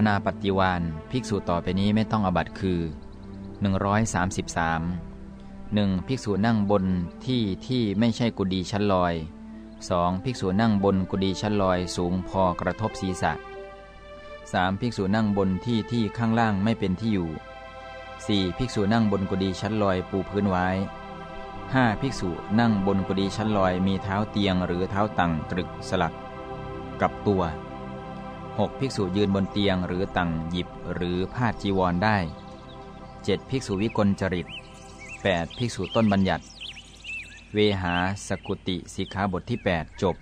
อนาปฏิวานภิกษุต่อไปนี้ไม่ต้องอบัตคือ 133 1. ภิกษุนั่งบนที่ที่ไม่ใช่กุฏิชั้นลอย 2. ภิกษุนั่งบนกุฏิชั้นลอยสูงพอกระทบศีรษะ 3. ภิกษุนั่งบนที่ที่ข้างล่างไม่เป็นที่อยู่ 4. ภิกษุนั่งบนกุฏิชั้นลอยปูพื้นไว้ 5. ภิกษุนั่งบนกุฏิชั้นลอยมีเท้าเตียงหรือเท้าตังตรึกสลัก กับตัว 6. ภิกษุยืนบนเตียงหรือตังหยิบหรือพาดจีวรได้ 7. ภิกษุวิกลจริต 8. ภิกษุต้นบัญญัติ เวหาสกุติสิกขาบทที่ 8 จบ